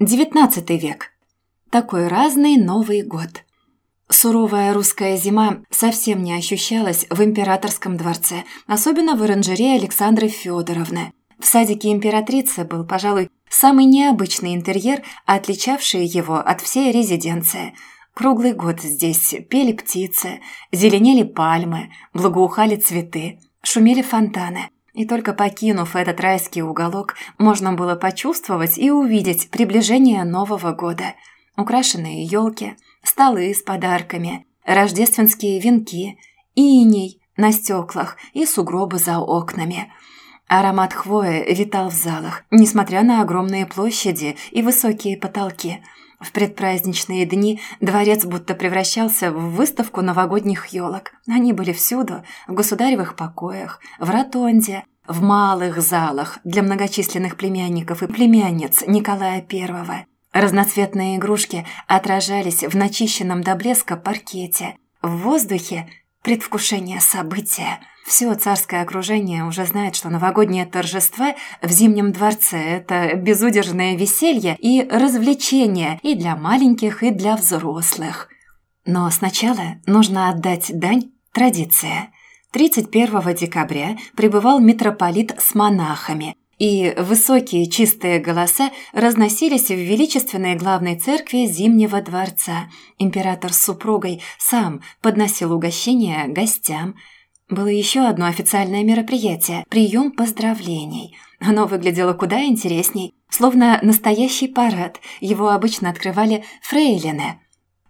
XIX век. Такой разный Новый год. Суровая русская зима совсем не ощущалась в императорском дворце, особенно в оранжерее Александры Федоровны. В садике императрицы был, пожалуй, самый необычный интерьер, отличавший его от всей резиденции. Круглый год здесь пели птицы, зеленели пальмы, благоухали цветы, шумели фонтаны – и только покинув этот райский уголок, можно было почувствовать и увидеть приближение Нового года. Украшенные елки, столы с подарками, рождественские венки, иней на стеклах и сугробы за окнами. Аромат хвои витал в залах, несмотря на огромные площади и высокие потолки – в предпраздничные дни дворец будто превращался в выставку новогодних елок. Они были всюду, в государевых покоях, в ротонде, в малых залах для многочисленных племянников и племянниц Николая I. Разноцветные игрушки отражались в начищенном до блеска паркете. В воздухе предвкушение события – все царское окружение уже знает, что новогоднее торжество в Зимнем дворце – это безудержное веселье и развлечение и для маленьких, и для взрослых. Но сначала нужно отдать дань традиции. 31 декабря прибывал митрополит с монахами, и высокие чистые голоса разносились в величественной главной церкви Зимнего дворца. Император с супругой сам подносил угощения гостям – было еще одно официальное мероприятие – прием поздравлений. Оно выглядело куда интересней, словно настоящий парад. Его обычно открывали фрейлины.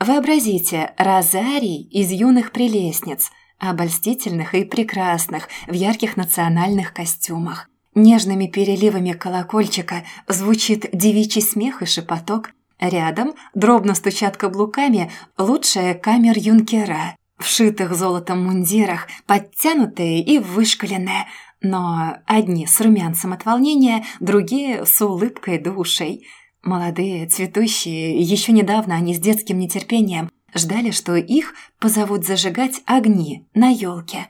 Вообразите, розарий из юных прелестниц, обольстительных и прекрасных, в ярких национальных костюмах. Нежными переливами колокольчика звучит девичий смех и шепоток. Рядом дробно стучат каблуками лучшая камер-юнкера в шитых золотом мундирах, подтянутые и вышкаленные, но одни с румянцем от волнения, другие с улыбкой душей. Молодые, цветущие, еще недавно они с детским нетерпением ждали, что их позовут зажигать огни на елке.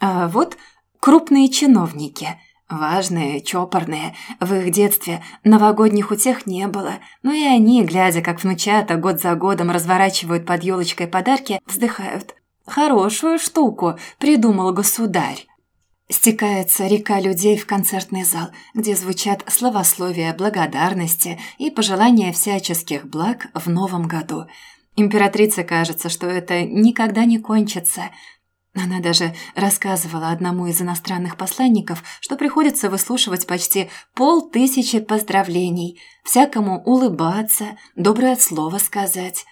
А вот крупные чиновники – Важные, чопорные. В их детстве новогодних утех не было, но и они, глядя, как внучата год за годом разворачивают под елочкой подарки, вздыхают. «Хорошую штуку придумал государь». Стекается река людей в концертный зал, где звучат словословия благодарности и пожелания всяческих благ в новом году. Императрице кажется, что это никогда не кончится – она даже рассказывала одному из иностранных посланников, что приходится выслушивать почти полтысячи поздравлений, всякому улыбаться, доброе слово сказать.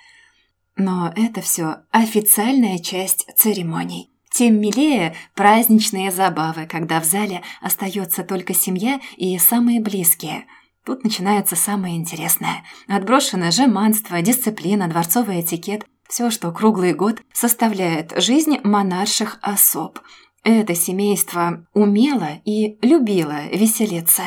Но это все официальная часть церемоний. Тем милее праздничные забавы, когда в зале остается только семья и самые близкие. Тут начинается самое интересное. Отброшено жеманство, дисциплина, дворцовый этикет, все, что круглый год составляет жизнь монарших особ. Это семейство умело и любило веселиться.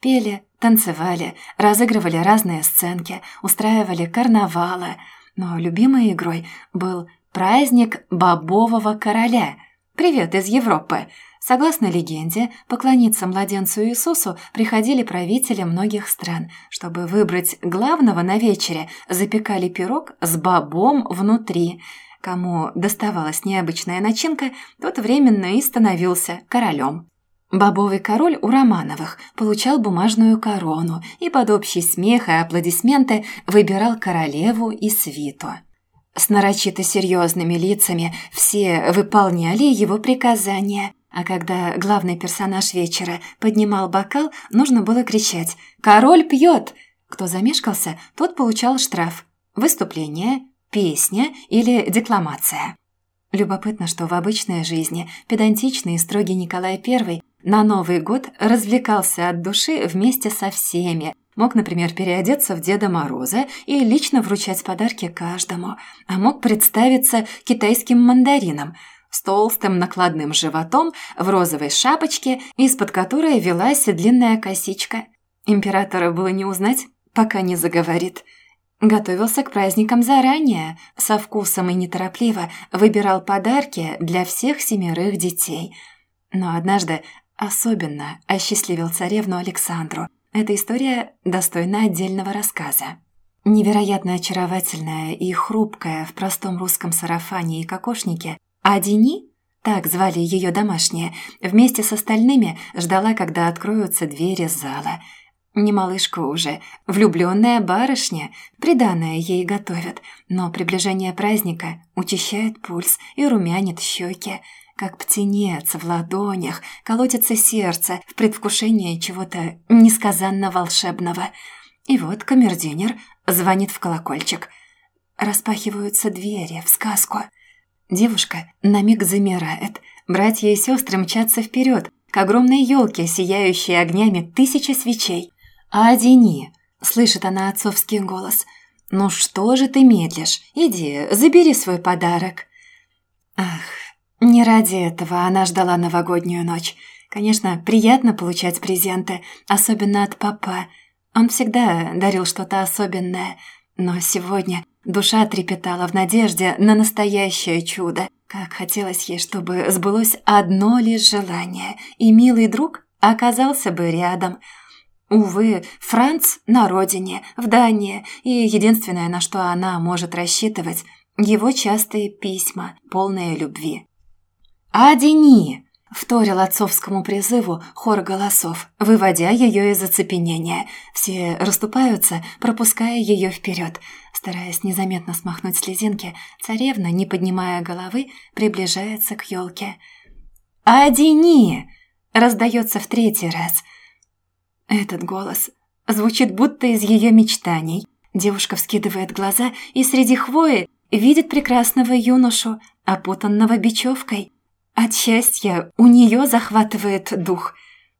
Пели, танцевали, разыгрывали разные сценки, устраивали карнавалы. Но любимой игрой был праздник бобового короля. «Привет из Европы!» Согласно легенде, поклониться младенцу Иисусу приходили правители многих стран. Чтобы выбрать главного на вечере, запекали пирог с бобом внутри. Кому доставалась необычная начинка, тот временно и становился королем. Бобовый король у Романовых получал бумажную корону и под общий смех и аплодисменты выбирал королеву и свиту. С нарочито серьезными лицами все выполняли его приказания – а когда главный персонаж вечера поднимал бокал, нужно было кричать «Король пьет!». Кто замешкался, тот получал штраф. Выступление, песня или декламация. Любопытно, что в обычной жизни педантичный и строгий Николай I на Новый год развлекался от души вместе со всеми. Мог, например, переодеться в Деда Мороза и лично вручать подарки каждому, а мог представиться китайским мандарином – с толстым накладным животом в розовой шапочке, из-под которой велась длинная косичка. Императора было не узнать, пока не заговорит. Готовился к праздникам заранее, со вкусом и неторопливо выбирал подарки для всех семерых детей. Но однажды особенно осчастливил царевну Александру. Эта история достойна отдельного рассказа. Невероятно очаровательная и хрупкая в простом русском сарафане и кокошнике, Адини, так звали ее домашние, вместе с остальными ждала, когда откроются двери зала. Не малышка уже, влюбленная барышня, приданное ей готовят, но приближение праздника учащает пульс и румянит щеки, как птенец в ладонях, колотится сердце в предвкушении чего-то несказанно волшебного. И вот камердинер звонит в колокольчик. Распахиваются двери в сказку. Девушка на миг замирает. Братья и сестры мчатся вперед, к огромной елке, сияющей огнями тысячи свечей. «А одени!» – слышит она отцовский голос. «Ну что же ты медлишь? Иди, забери свой подарок». Ах, не ради этого она ждала новогоднюю ночь. Конечно, приятно получать презенты, особенно от папа – он всегда дарил что-то особенное, но сегодня душа трепетала в надежде на настоящее чудо. Как хотелось ей, чтобы сбылось одно лишь желание, и милый друг оказался бы рядом. Увы, Франц на родине, в Дании, и единственное, на что она может рассчитывать – его частые письма, полные любви. «Адени!» Вторил отцовскому призыву хор голосов, выводя ее из оцепенения. Все расступаются, пропуская ее вперед. Стараясь незаметно смахнуть слезинки, царевна, не поднимая головы, приближается к елке. «Одини!» — раздается в третий раз. Этот голос звучит будто из ее мечтаний. Девушка вскидывает глаза и среди хвои видит прекрасного юношу, опутанного бечевкой — от счастья у нее захватывает дух.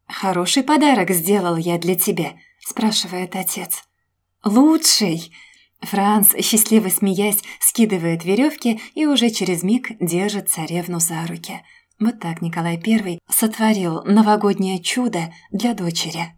«Хороший подарок сделал я для тебя», – спрашивает отец. «Лучший!» Франц, счастливо смеясь, скидывает веревки и уже через миг держит царевну за руки. Вот так Николай I сотворил новогоднее чудо для дочери.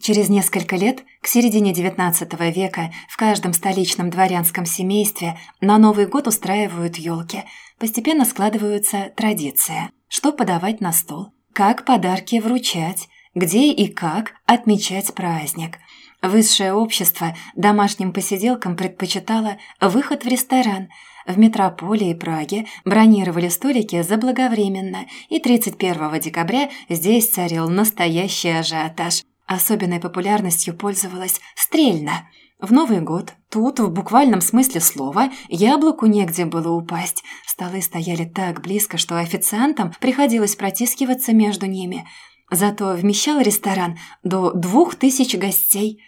Через несколько лет, к середине XIX века, в каждом столичном дворянском семействе на Новый год устраивают елки – Постепенно складываются традиции. Что подавать на стол, как подарки вручать, где и как отмечать праздник. Высшее общество домашним посиделкам предпочитало выход в ресторан. В метрополии Праге бронировали столики заблаговременно, и 31 декабря здесь царил настоящий ажиотаж. Особенной популярностью пользовалась стрельна – в Новый год тут, в буквальном смысле слова, яблоку негде было упасть. Столы стояли так близко, что официантам приходилось протискиваться между ними. Зато вмещал ресторан до двух тысяч гостей.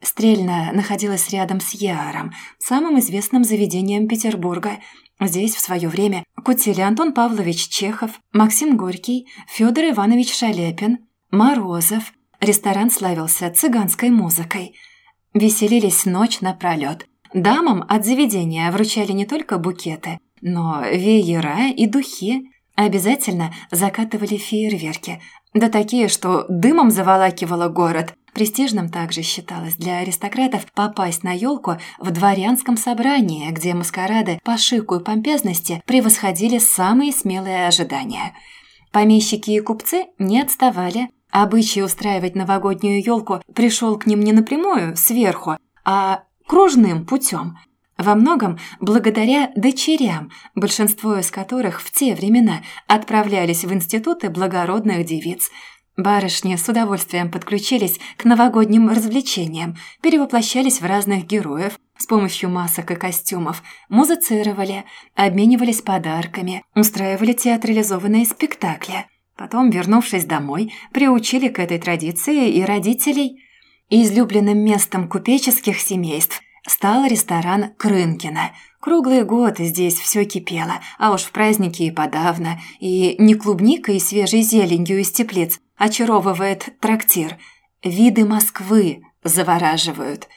Стрельна находилась рядом с Яром, самым известным заведением Петербурга. Здесь в свое время кутили Антон Павлович Чехов, Максим Горький, Федор Иванович Шалепин, Морозов. Ресторан славился цыганской музыкой – Веселились ночь напролет. Дамам от заведения вручали не только букеты, но веера и духи. Обязательно закатывали фейерверки, да такие, что дымом заволакивало город. Престижным также считалось для аристократов попасть на елку в дворянском собрании, где маскарады по шику и помпезности превосходили самые смелые ожидания. Помещики и купцы не отставали, Обычай устраивать новогоднюю елку пришел к ним не напрямую, сверху, а кружным путем. Во многом благодаря дочерям, большинство из которых в те времена отправлялись в институты благородных девиц. Барышни с удовольствием подключились к новогодним развлечениям, перевоплощались в разных героев с помощью масок и костюмов, музицировали, обменивались подарками, устраивали театрализованные спектакли – Потом, вернувшись домой, приучили к этой традиции и родителей. Излюбленным местом купеческих семейств стал ресторан Крынкина. Круглый год здесь все кипело, а уж в праздники и подавно. И не клубникой и свежей зеленью из теплиц очаровывает трактир. Виды Москвы завораживают.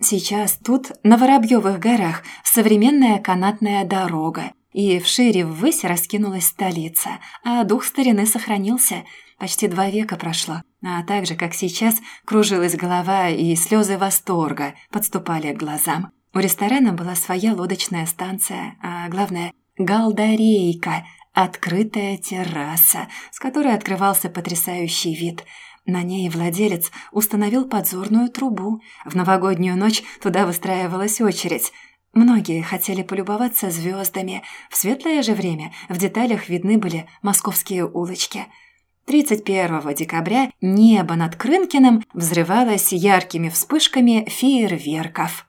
Сейчас тут, на Воробьевых горах, современная канатная дорога – и вшире ввысь раскинулась столица, а дух старины сохранился. Почти два века прошло, а так же, как сейчас, кружилась голова и слезы восторга подступали к глазам. У ресторана была своя лодочная станция, а главное – галдарейка, открытая терраса, с которой открывался потрясающий вид. На ней владелец установил подзорную трубу. В новогоднюю ночь туда выстраивалась очередь. Многие хотели полюбоваться звездами. В светлое же время в деталях видны были московские улочки. 31 декабря небо над Крынкиным взрывалось яркими вспышками фейерверков.